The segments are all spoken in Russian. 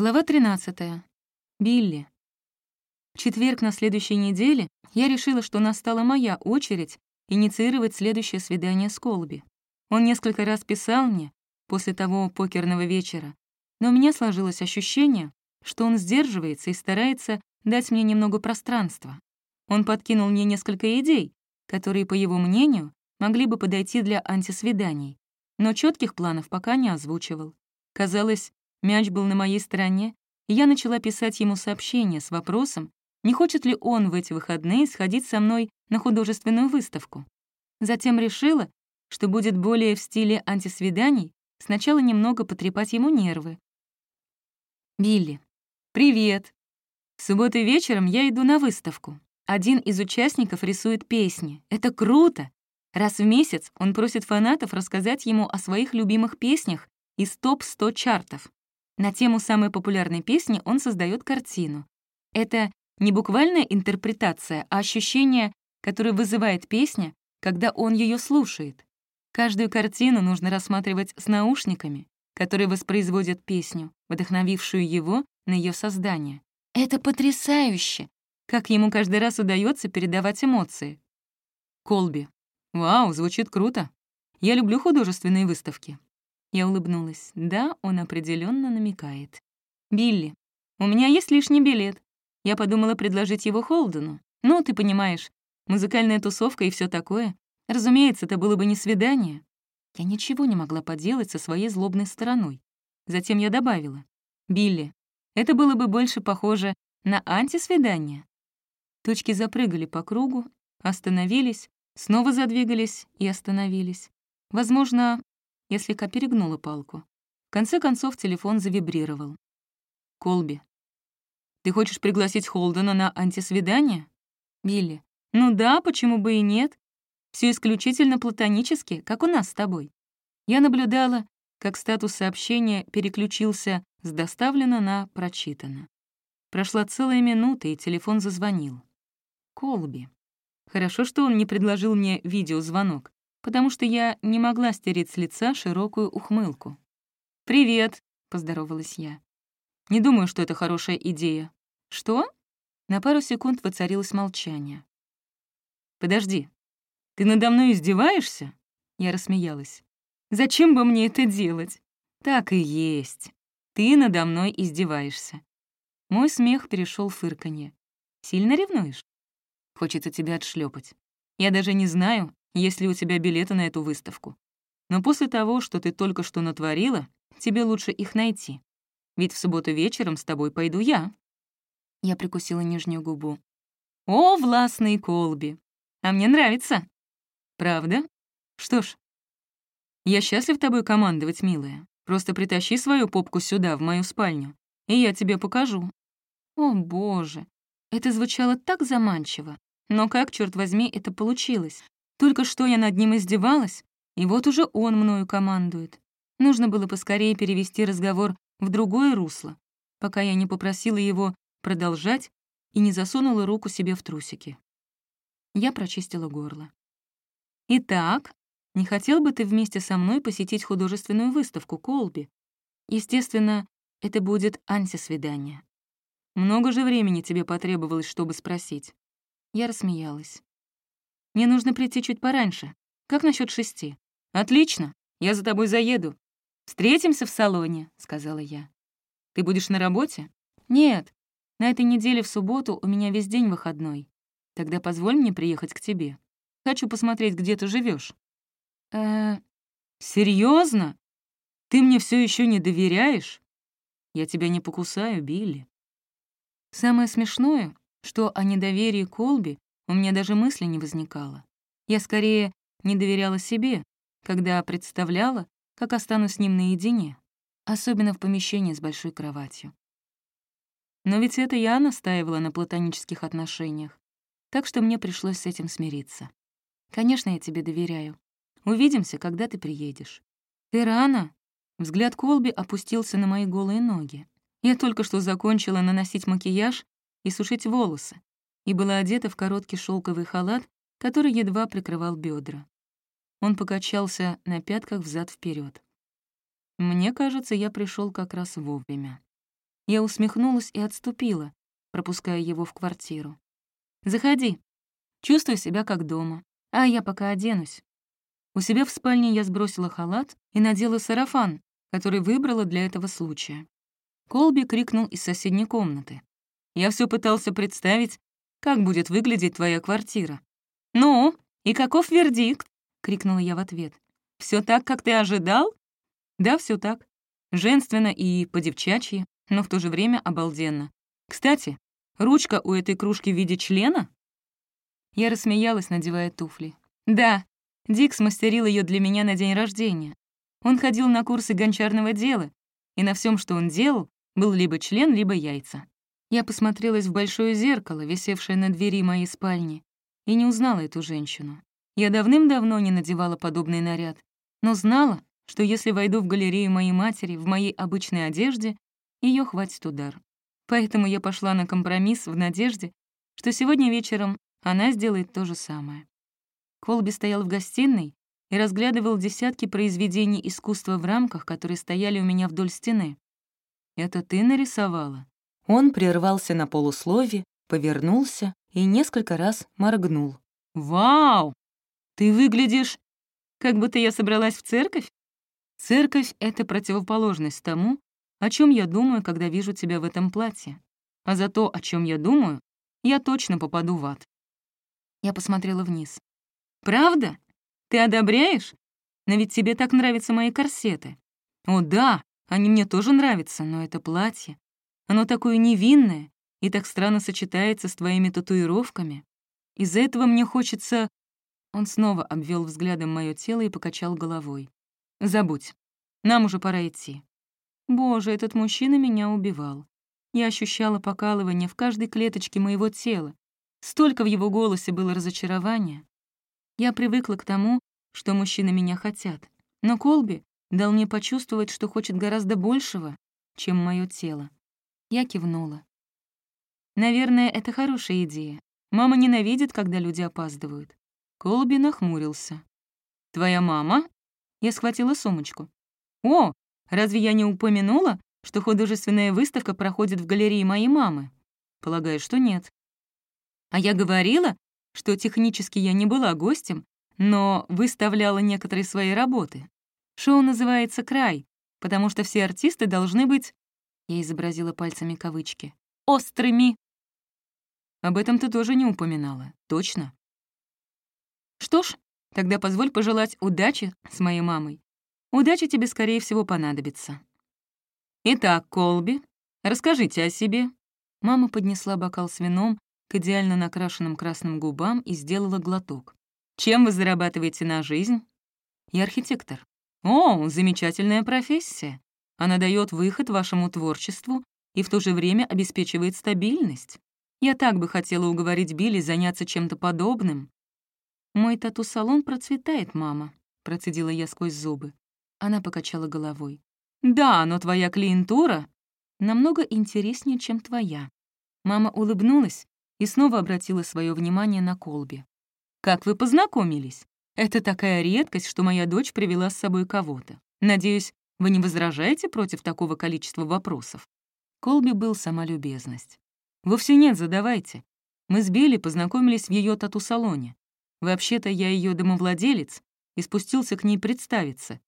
Глава 13. Билли. В четверг на следующей неделе я решила, что настала моя очередь инициировать следующее свидание с Колби. Он несколько раз писал мне после того покерного вечера, но у меня сложилось ощущение, что он сдерживается и старается дать мне немного пространства. Он подкинул мне несколько идей, которые, по его мнению, могли бы подойти для антисвиданий, но четких планов пока не озвучивал. Казалось, Мяч был на моей стороне, и я начала писать ему сообщение с вопросом, не хочет ли он в эти выходные сходить со мной на художественную выставку. Затем решила, что будет более в стиле антисвиданий, сначала немного потрепать ему нервы. «Билли, привет. В субботу вечером я иду на выставку. Один из участников рисует песни. Это круто! Раз в месяц он просит фанатов рассказать ему о своих любимых песнях из топ-100 чартов. На тему самой популярной песни он создает картину. Это не буквальная интерпретация, а ощущение, которое вызывает песня, когда он ее слушает. Каждую картину нужно рассматривать с наушниками, которые воспроизводят песню, вдохновившую его на ее создание. Это потрясающе! Как ему каждый раз удается передавать эмоции. Колби. Вау, звучит круто. Я люблю художественные выставки. Я улыбнулась. Да, он определенно намекает. «Билли, у меня есть лишний билет. Я подумала предложить его Холдену. Ну, ты понимаешь, музыкальная тусовка и все такое. Разумеется, это было бы не свидание». Я ничего не могла поделать со своей злобной стороной. Затем я добавила. «Билли, это было бы больше похоже на антисвидание». Точки запрыгали по кругу, остановились, снова задвигались и остановились. Возможно, я слегка перегнула палку. В конце концов телефон завибрировал. «Колби, ты хочешь пригласить Холдена на антисвидание?» «Билли, ну да, почему бы и нет? Все исключительно платонически, как у нас с тобой». Я наблюдала, как статус сообщения переключился с «доставлено» на «прочитано». Прошла целая минута, и телефон зазвонил. Колби. Хорошо, что он не предложил мне видеозвонок потому что я не могла стереть с лица широкую ухмылку. «Привет», — поздоровалась я. «Не думаю, что это хорошая идея». «Что?» На пару секунд воцарилось молчание. «Подожди, ты надо мной издеваешься?» Я рассмеялась. «Зачем бы мне это делать?» «Так и есть. Ты надо мной издеваешься». Мой смех перешел в фырканье. «Сильно ревнуешь?» «Хочется тебя отшлепать. Я даже не знаю, есть ли у тебя билеты на эту выставку. Но после того, что ты только что натворила, тебе лучше их найти. Ведь в субботу вечером с тобой пойду я». Я прикусила нижнюю губу. «О, властный Колби! А мне нравится!» «Правда? Что ж, я счастлив тобой командовать, милая. Просто притащи свою попку сюда, в мою спальню, и я тебе покажу». О, боже, это звучало так заманчиво. Но как, черт возьми, это получилось? Только что я над ним издевалась, и вот уже он мною командует. Нужно было поскорее перевести разговор в другое русло, пока я не попросила его продолжать и не засунула руку себе в трусики. Я прочистила горло. «Итак, не хотел бы ты вместе со мной посетить художественную выставку Колби? Естественно, это будет антисвидание. Много же времени тебе потребовалось, чтобы спросить?» Я рассмеялась. Мне нужно прийти чуть пораньше. Как насчет шести? Отлично, я за тобой заеду. Встретимся в салоне, сказала я. Ты будешь на работе? Нет. На этой неделе в субботу у меня весь день выходной. Тогда позволь мне приехать к тебе. Хочу посмотреть, где ты живешь. Э, серьезно? Ты мне все еще не доверяешь? Я тебя не покусаю, Билли. Самое смешное, что о недоверии Колби у меня даже мысли не возникало. Я скорее не доверяла себе, когда представляла, как останусь с ним наедине, особенно в помещении с большой кроватью. Но ведь это я настаивала на платонических отношениях, так что мне пришлось с этим смириться. Конечно, я тебе доверяю. Увидимся, когда ты приедешь. Ты рано. Взгляд Колби опустился на мои голые ноги. Я только что закончила наносить макияж и сушить волосы, и была одета в короткий шелковый халат, который едва прикрывал бедра. Он покачался на пятках взад вперед. Мне кажется, я пришел как раз вовремя. Я усмехнулась и отступила, пропуская его в квартиру. «Заходи. Чувствую себя как дома. А я пока оденусь». У себя в спальне я сбросила халат и надела сарафан, который выбрала для этого случая. Колби крикнул из соседней комнаты. Я все пытался представить, как будет выглядеть твоя квартира. «Ну, и каков вердикт?» — крикнула я в ответ. Все так, как ты ожидал?» «Да, все так. Женственно и по-девчачьи, но в то же время обалденно. Кстати, ручка у этой кружки в виде члена?» Я рассмеялась, надевая туфли. «Да, Дик смастерил ее для меня на день рождения. Он ходил на курсы гончарного дела, и на всем, что он делал, был либо член, либо яйца. Я посмотрелась в большое зеркало, висевшее на двери моей спальни, и не узнала эту женщину. Я давным-давно не надевала подобный наряд, но знала, что если войду в галерею моей матери в моей обычной одежде, ее хватит удар. Поэтому я пошла на компромисс в надежде, что сегодня вечером она сделает то же самое. Колби стоял в гостиной и разглядывал десятки произведений искусства в рамках, которые стояли у меня вдоль стены. «Это ты нарисовала?» Он прервался на полуслове, повернулся и несколько раз моргнул. «Вау! Ты выглядишь, как будто я собралась в церковь?» «Церковь — это противоположность тому, о чем я думаю, когда вижу тебя в этом платье. А за то, о чем я думаю, я точно попаду в ад». Я посмотрела вниз. «Правда? Ты одобряешь? Но ведь тебе так нравятся мои корсеты». «О, да, они мне тоже нравятся, но это платье. Оно такое невинное и так странно сочетается с твоими татуировками. Из-за этого мне хочется...» Он снова обвел взглядом мое тело и покачал головой. «Забудь. Нам уже пора идти». Боже, этот мужчина меня убивал. Я ощущала покалывание в каждой клеточке моего тела. Столько в его голосе было разочарования. Я привыкла к тому, что мужчины меня хотят. Но Колби дал мне почувствовать, что хочет гораздо большего, чем мое тело. Я кивнула. Наверное, это хорошая идея. Мама ненавидит, когда люди опаздывают. Колби нахмурился. «Твоя мама?» Я схватила сумочку. «О, разве я не упомянула, что художественная выставка проходит в галерее моей мамы?» Полагаю, что нет. А я говорила, что технически я не была гостем, но выставляла некоторые свои работы. Шоу называется «Край», потому что все артисты должны быть... Я изобразила пальцами кавычки. «Острыми». Об этом ты тоже не упоминала, точно? Что ж, тогда позволь пожелать удачи с моей мамой. Удача тебе, скорее всего, понадобится. Итак, Колби, расскажите о себе. Мама поднесла бокал с вином к идеально накрашенным красным губам и сделала глоток. «Чем вы зарабатываете на жизнь?» «Я архитектор». «О, замечательная профессия. Она дает выход вашему творчеству и в то же время обеспечивает стабильность. Я так бы хотела уговорить Билли заняться чем-то подобным». «Мой тату-салон процветает, мама», — процедила я сквозь зубы. Она покачала головой. «Да, но твоя клиентура намного интереснее, чем твоя». Мама улыбнулась и снова обратила свое внимание на Колби. «Как вы познакомились? Это такая редкость, что моя дочь привела с собой кого-то. Надеюсь, вы не возражаете против такого количества вопросов?» Колби был сама любезность. «Вовсе нет, задавайте. Мы с Билли познакомились в ее тату-салоне. Вообще-то я ее домовладелец и спустился к ней представиться.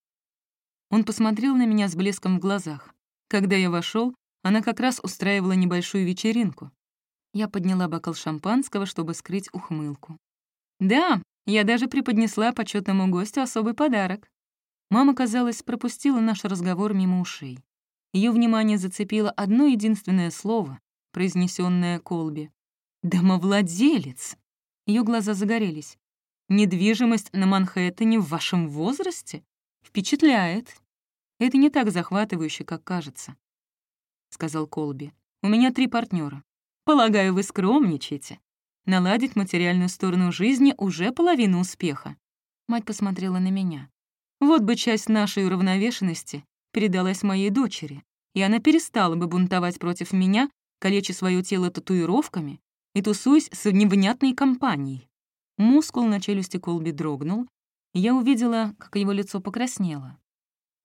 Он посмотрел на меня с блеском в глазах. Когда я вошел, она как раз устраивала небольшую вечеринку. Я подняла бокал шампанского, чтобы скрыть ухмылку. «Да, я даже преподнесла почетному гостю особый подарок». Мама, казалось, пропустила наш разговор мимо ушей. Ее внимание зацепило одно единственное слово, произнесенное Колби. «Домовладелец!» Ее глаза загорелись. «Недвижимость на Манхэттене в вашем возрасте? Впечатляет. Это не так захватывающе, как кажется», — сказал Колби. «У меня три партнера. Полагаю, вы скромничаете. Наладить материальную сторону жизни уже половина успеха. Мать посмотрела на меня. Вот бы часть нашей уравновешенности передалась моей дочери, и она перестала бы бунтовать против меня, калеча свое тело татуировками и тусуясь с невнятной компанией. Мускул на челюсти Колби дрогнул, и я увидела, как его лицо покраснело.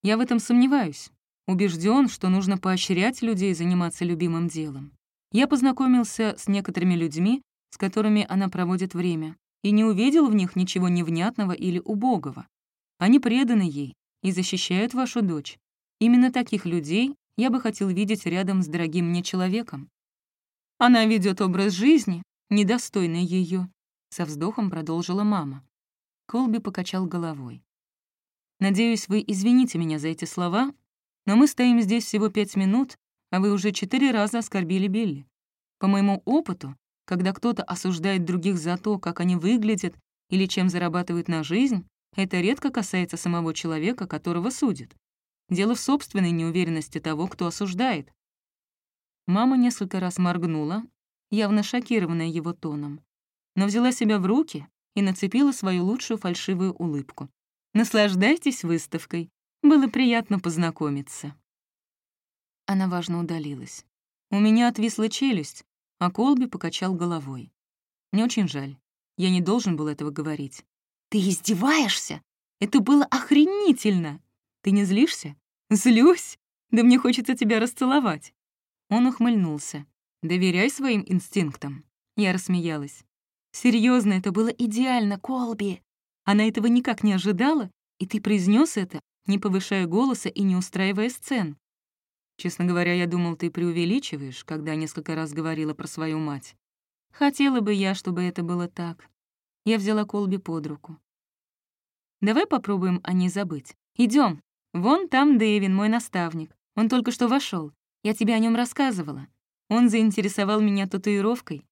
Я в этом сомневаюсь. убежден, что нужно поощрять людей заниматься любимым делом. Я познакомился с некоторыми людьми, с которыми она проводит время, и не увидел в них ничего невнятного или убогого. Они преданы ей и защищают вашу дочь. Именно таких людей я бы хотел видеть рядом с дорогим мне человеком. Она ведет образ жизни, недостойный ее, со вздохом продолжила мама. Колби покачал головой. «Надеюсь, вы извините меня за эти слова, но мы стоим здесь всего пять минут, а вы уже четыре раза оскорбили Билли. По моему опыту, когда кто-то осуждает других за то, как они выглядят или чем зарабатывают на жизнь, это редко касается самого человека, которого судят. Дело в собственной неуверенности того, кто осуждает. Мама несколько раз моргнула, явно шокированная его тоном, но взяла себя в руки и нацепила свою лучшую фальшивую улыбку. «Наслаждайтесь выставкой. Было приятно познакомиться». Она важно удалилась. У меня отвисла челюсть, а Колби покачал головой. «Мне очень жаль. Я не должен был этого говорить». «Ты издеваешься? Это было охренительно!» Ты не злишься? Злюсь? Да мне хочется тебя расцеловать. Он ухмыльнулся. Доверяй своим инстинктам. Я рассмеялась. Серьезно, это было идеально, Колби. Она этого никак не ожидала, и ты произнес это, не повышая голоса и не устраивая сцен. Честно говоря, я думал, ты преувеличиваешь, когда несколько раз говорила про свою мать. Хотела бы я, чтобы это было так. Я взяла Колби под руку. Давай попробуем о ней забыть. Идем. «Вон там Дэвин, мой наставник. Он только что вошел. Я тебе о нем рассказывала. Он заинтересовал меня татуировкой,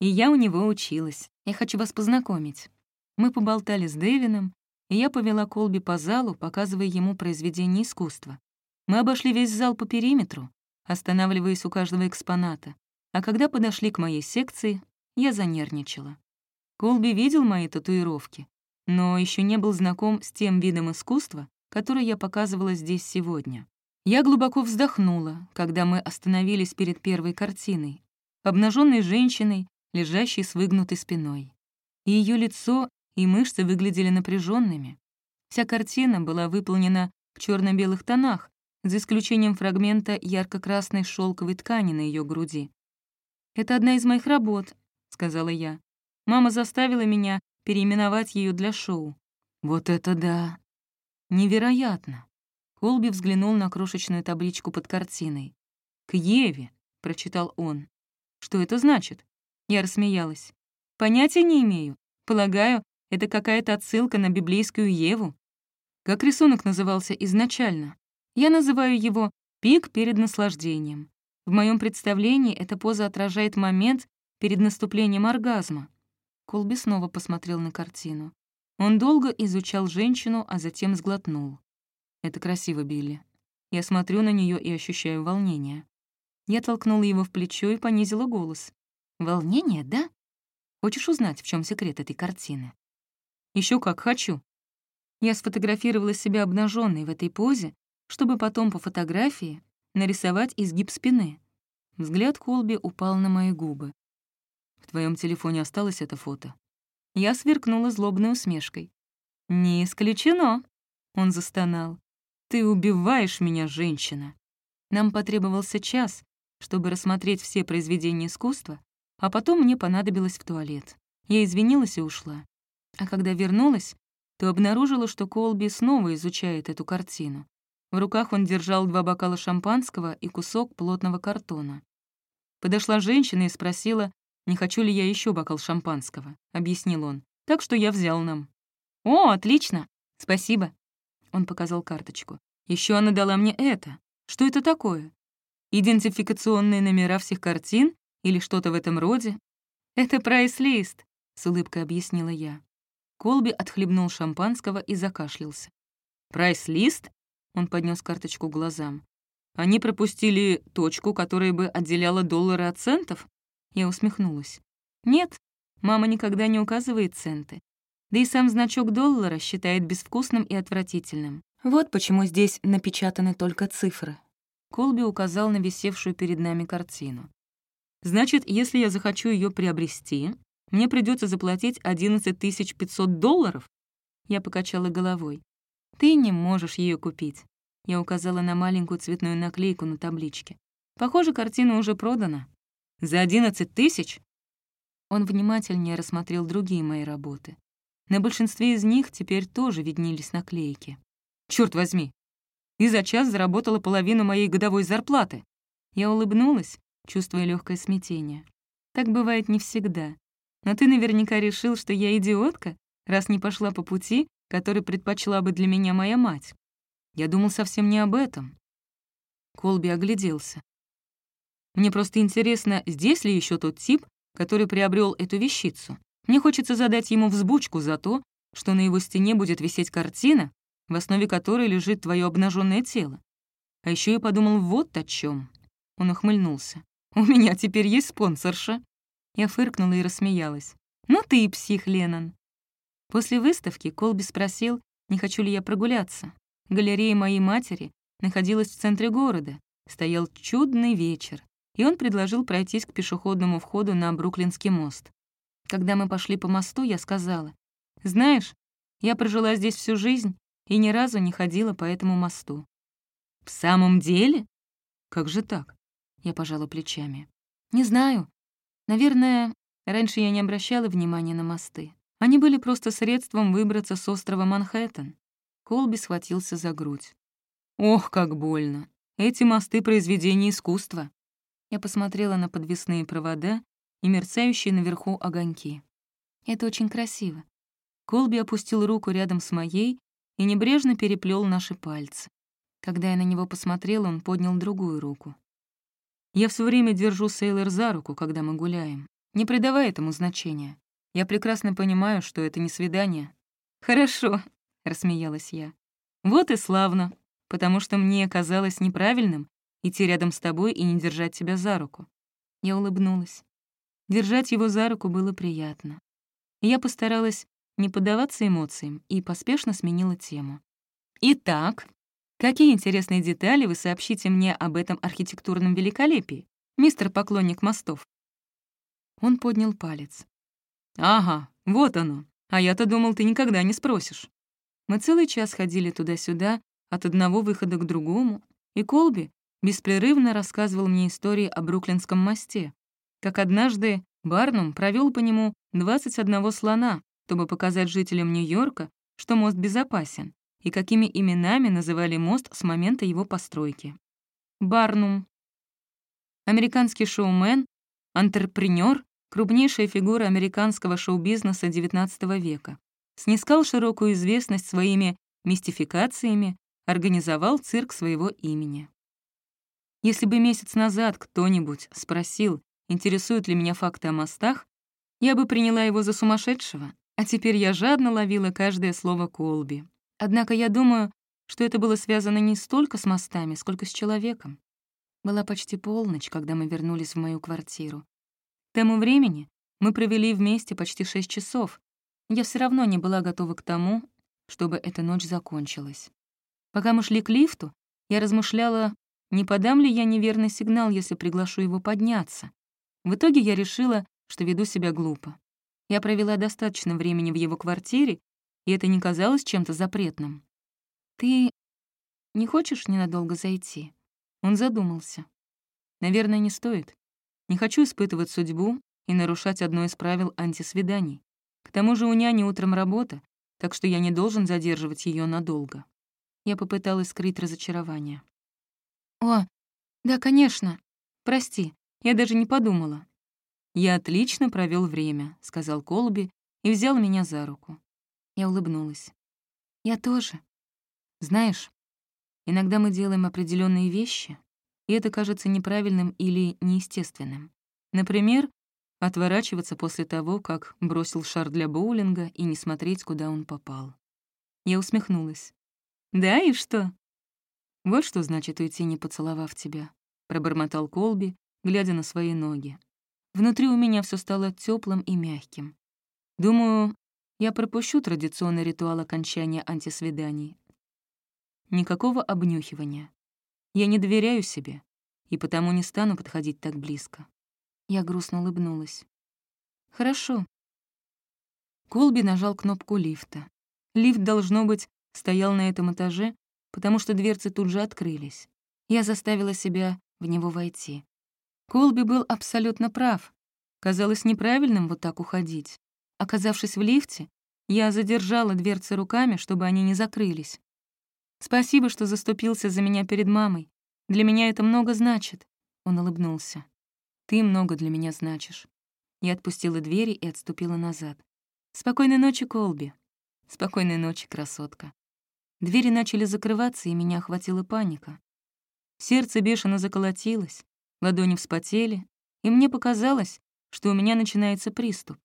и я у него училась. Я хочу вас познакомить». Мы поболтали с Дэвином, и я повела Колби по залу, показывая ему произведение искусства. Мы обошли весь зал по периметру, останавливаясь у каждого экспоната, а когда подошли к моей секции, я занервничала. Колби видел мои татуировки, но еще не был знаком с тем видом искусства, который я показывала здесь сегодня. Я глубоко вздохнула, когда мы остановились перед первой картиной, обнаженной женщиной, лежащей с выгнутой спиной. И ее лицо и мышцы выглядели напряженными. Вся картина была выполнена в черно белых тонах, за исключением фрагмента ярко-красной шелковой ткани на ее груди. «Это одна из моих работ», — сказала я. Мама заставила меня переименовать ее для шоу. «Вот это да!» Невероятно. Колби взглянул на крошечную табличку под картиной. «К Еве», — прочитал он. «Что это значит?» Я рассмеялась. «Понятия не имею. Полагаю, это какая-то отсылка на библейскую Еву. Как рисунок назывался изначально? Я называю его «пик перед наслаждением». В моем представлении эта поза отражает момент перед наступлением оргазма. Колби снова посмотрел на картину. Он долго изучал женщину, а затем сглотнул. «Это красиво, Билли. Я смотрю на нее и ощущаю волнение». Я толкнула его в плечо и понизила голос. «Волнение, да? Хочешь узнать, в чем секрет этой картины?» Еще как хочу». Я сфотографировала себя обнаженной в этой позе, чтобы потом по фотографии нарисовать изгиб спины. Взгляд Колби упал на мои губы. «В твоем телефоне осталось это фото?» Я сверкнула злобной усмешкой. «Не исключено», — он застонал. «Ты убиваешь меня, женщина». Нам потребовался час, чтобы рассмотреть все произведения искусства, а потом мне понадобилось в туалет. Я извинилась и ушла. А когда вернулась, то обнаружила, что Колби снова изучает эту картину. В руках он держал два бокала шампанского и кусок плотного картона. Подошла женщина и спросила, «Не хочу ли я еще бокал шампанского?» — объяснил он. «Так что я взял нам». «О, отлично! Спасибо!» Он показал карточку. Еще она дала мне это. Что это такое? Идентификационные номера всех картин или что-то в этом роде? Это прайс-лист, с улыбкой объяснила я. Колби отхлебнул шампанского и закашлялся. «Прайс-лист?» — он поднес карточку к глазам. «Они пропустили точку, которая бы отделяла доллары от центов?» Я усмехнулась. «Нет, мама никогда не указывает центы. Да и сам значок доллара считает безвкусным и отвратительным. Вот почему здесь напечатаны только цифры». Колби указал на висевшую перед нами картину. «Значит, если я захочу ее приобрести, мне придется заплатить 11 500 долларов?» Я покачала головой. «Ты не можешь ее купить. Я указала на маленькую цветную наклейку на табличке. «Похоже, картина уже продана». «За одиннадцать тысяч?» Он внимательнее рассмотрел другие мои работы. На большинстве из них теперь тоже виднелись наклейки. Черт возьми! И за час заработала половину моей годовой зарплаты. Я улыбнулась, чувствуя легкое смятение. Так бывает не всегда. Но ты наверняка решил, что я идиотка, раз не пошла по пути, который предпочла бы для меня моя мать. Я думал совсем не об этом. Колби огляделся. Мне просто интересно, здесь ли еще тот тип, который приобрел эту вещицу. Мне хочется задать ему взбучку за то, что на его стене будет висеть картина, в основе которой лежит твое обнаженное тело. А еще я подумал вот о чем. Он ухмыльнулся. «У меня теперь есть спонсорша». Я фыркнула и рассмеялась. «Ну ты и псих, Леннон». После выставки Колби спросил, не хочу ли я прогуляться. Галерея моей матери находилась в центре города. Стоял чудный вечер, и он предложил пройтись к пешеходному входу на Бруклинский мост. Когда мы пошли по мосту, я сказала, «Знаешь, я прожила здесь всю жизнь и ни разу не ходила по этому мосту». «В самом деле? Как же так?» Я пожала плечами. «Не знаю. Наверное, раньше я не обращала внимания на мосты. Они были просто средством выбраться с острова Манхэттен. Колби схватился за грудь. «Ох, как больно! Эти мосты — произведения искусства!» Я посмотрела на подвесные провода и мерцающие наверху огоньки. «Это очень красиво». Колби опустил руку рядом с моей и небрежно переплел наши пальцы. Когда я на него посмотрела, он поднял другую руку. «Я все время держу Сейлор за руку, когда мы гуляем, не придавая этому значения. Я прекрасно понимаю, что это не свидание. Хорошо, рассмеялась я. Вот и славно, потому что мне казалось неправильным идти рядом с тобой и не держать тебя за руку. Я улыбнулась. Держать его за руку было приятно. Я постаралась не поддаваться эмоциям и поспешно сменила тему. Итак, какие интересные детали вы сообщите мне об этом архитектурном великолепии, мистер поклонник мостов? Он поднял палец. «Ага, вот оно. А я-то думал, ты никогда не спросишь». Мы целый час ходили туда-сюда, от одного выхода к другому, и Колби беспрерывно рассказывал мне истории о Бруклинском мосте, как однажды Барнум провел по нему 21 слона, чтобы показать жителям Нью-Йорка, что мост безопасен, и какими именами называли мост с момента его постройки. Барнум. Американский шоумен, антрепренер, крупнейшая фигура американского шоу-бизнеса XIX века. Снискал широкую известность своими мистификациями, организовал цирк своего имени. Если бы месяц назад кто-нибудь спросил, интересуют ли меня факты о мостах, я бы приняла его за сумасшедшего, а теперь я жадно ловила каждое слово Колби. Однако я думаю, что это было связано не столько с мостами, сколько с человеком. Была почти полночь, когда мы вернулись в мою квартиру тому времени мы провели вместе почти шесть часов. Я все равно не была готова к тому, чтобы эта ночь закончилась. Пока мы шли к лифту, я размышляла, не подам ли я неверный сигнал, если приглашу его подняться. В итоге я решила, что веду себя глупо. Я провела достаточно времени в его квартире, и это не казалось чем-то запретным. «Ты не хочешь ненадолго зайти?» Он задумался. «Наверное, не стоит. Не хочу испытывать судьбу и нарушать одно из правил антисвиданий. К тому же у няни утром работа, так что я не должен задерживать ее надолго. Я попыталась скрыть разочарование. «О, да, конечно. Прости, я даже не подумала». «Я отлично провел время», — сказал Колби и взял меня за руку. Я улыбнулась. «Я тоже. Знаешь, иногда мы делаем определенные вещи, и это кажется неправильным или неестественным. Например, отворачиваться после того, как бросил шар для боулинга и не смотреть, куда он попал. Я усмехнулась. «Да, и что?» «Вот что значит уйти, не поцеловав тебя», — пробормотал Колби, глядя на свои ноги. Внутри у меня все стало теплым и мягким. Думаю, я пропущу традиционный ритуал окончания антисвиданий. Никакого обнюхивания. Я не доверяю себе, и потому не стану подходить так близко. Я грустно улыбнулась. Хорошо. Колби нажал кнопку лифта. Лифт, должно быть, стоял на этом этаже, потому что дверцы тут же открылись. Я заставила себя в него войти. Колби был абсолютно прав. Казалось неправильным вот так уходить. Оказавшись в лифте, я задержала дверцы руками, чтобы они не закрылись. «Спасибо, что заступился за меня перед мамой. Для меня это много значит», — он улыбнулся. «Ты много для меня значишь». Я отпустила двери и отступила назад. «Спокойной ночи, Колби». «Спокойной ночи, красотка». Двери начали закрываться, и меня охватила паника. Сердце бешено заколотилось, ладони вспотели, и мне показалось, что у меня начинается приступ.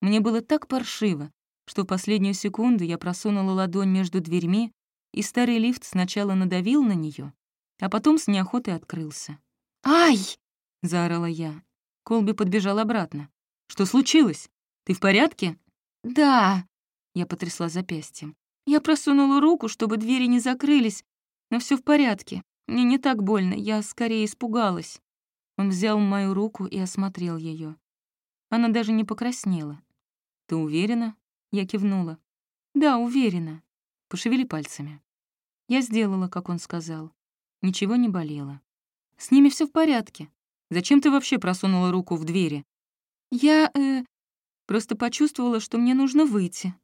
Мне было так паршиво, что в последнюю секунду я просунула ладонь между дверьми, и старый лифт сначала надавил на нее, а потом с неохотой открылся. «Ай!» — заорала я. Колби подбежал обратно. «Что случилось? Ты в порядке?» «Да», — я потрясла запястьем. «Я просунула руку, чтобы двери не закрылись, но все в порядке. Мне не так больно, я скорее испугалась». Он взял мою руку и осмотрел ее. Она даже не покраснела. «Ты уверена?» Я кивнула. «Да, уверена. Пошевели пальцами». Я сделала, как он сказал. Ничего не болело. «С ними все в порядке. Зачем ты вообще просунула руку в двери?» «Я, э, просто почувствовала, что мне нужно выйти».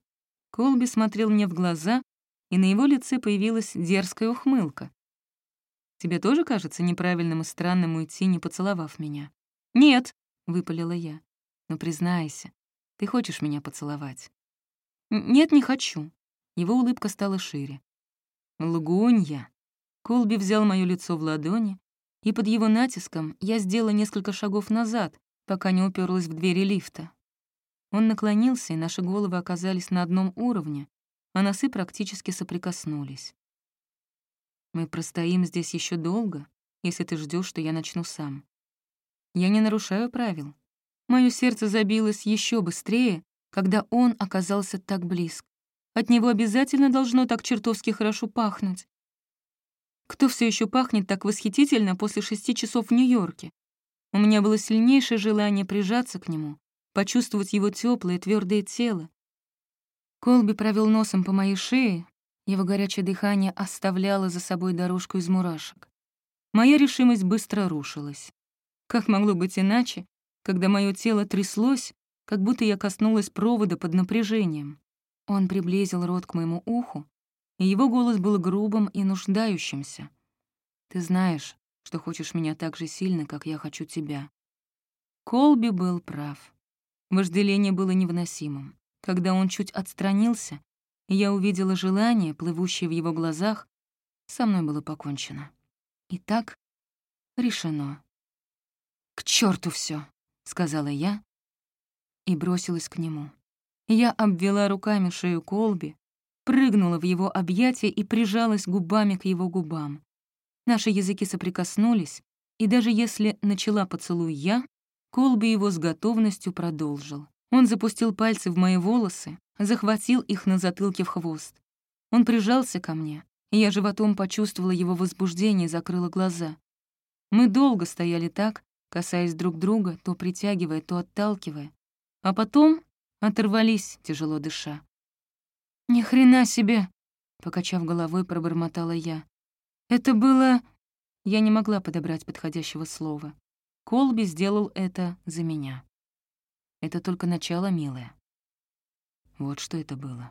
Колби смотрел мне в глаза, и на его лице появилась дерзкая ухмылка. «Тебе тоже кажется неправильным и странным уйти, не поцеловав меня?» «Нет», — выпалила я. «Но признайся, ты хочешь меня поцеловать?» «Нет, не хочу». Его улыбка стала шире. «Лгунья». Колби взял моё лицо в ладони, и под его натиском я сделала несколько шагов назад, пока не уперлась в двери лифта. Он наклонился, и наши головы оказались на одном уровне, а носы практически соприкоснулись. Мы простоим здесь еще долго, если ты ждешь, что я начну сам. Я не нарушаю правил. Мое сердце забилось еще быстрее, когда он оказался так близко. От него обязательно должно так чертовски хорошо пахнуть. Кто все еще пахнет так восхитительно после шести часов в Нью-Йорке? У меня было сильнейшее желание прижаться к нему, почувствовать его теплое твердое тело. Колби провел носом по моей шее, его горячее дыхание оставляло за собой дорожку из мурашек. Моя решимость быстро рушилась. Как могло быть иначе, когда мое тело тряслось, как будто я коснулась провода под напряжением. Он приблизил рот к моему уху, и его голос был грубым и нуждающимся. «Ты знаешь, что хочешь меня так же сильно, как я хочу тебя». Колби был прав. Вожделение было невыносимым. Когда он чуть отстранился, и я увидела желание, плывущее в его глазах, со мной было покончено. Итак, решено. «К черту все, сказала я, и бросилась к нему. Я обвела руками шею Колби, прыгнула в его объятия и прижалась губами к его губам. Наши языки соприкоснулись, и даже если начала поцелуй я, Колби его с готовностью продолжил. Он запустил пальцы в мои волосы, захватил их на затылке в хвост. Он прижался ко мне, и я животом почувствовала его возбуждение и закрыла глаза. Мы долго стояли так, касаясь друг друга, то притягивая, то отталкивая, а потом оторвались, тяжело дыша. «Ни хрена себе!» — покачав головой, пробормотала я. «Это было...» Я не могла подобрать подходящего слова. Колби сделал это за меня. Это только начало, милая. Вот что это было.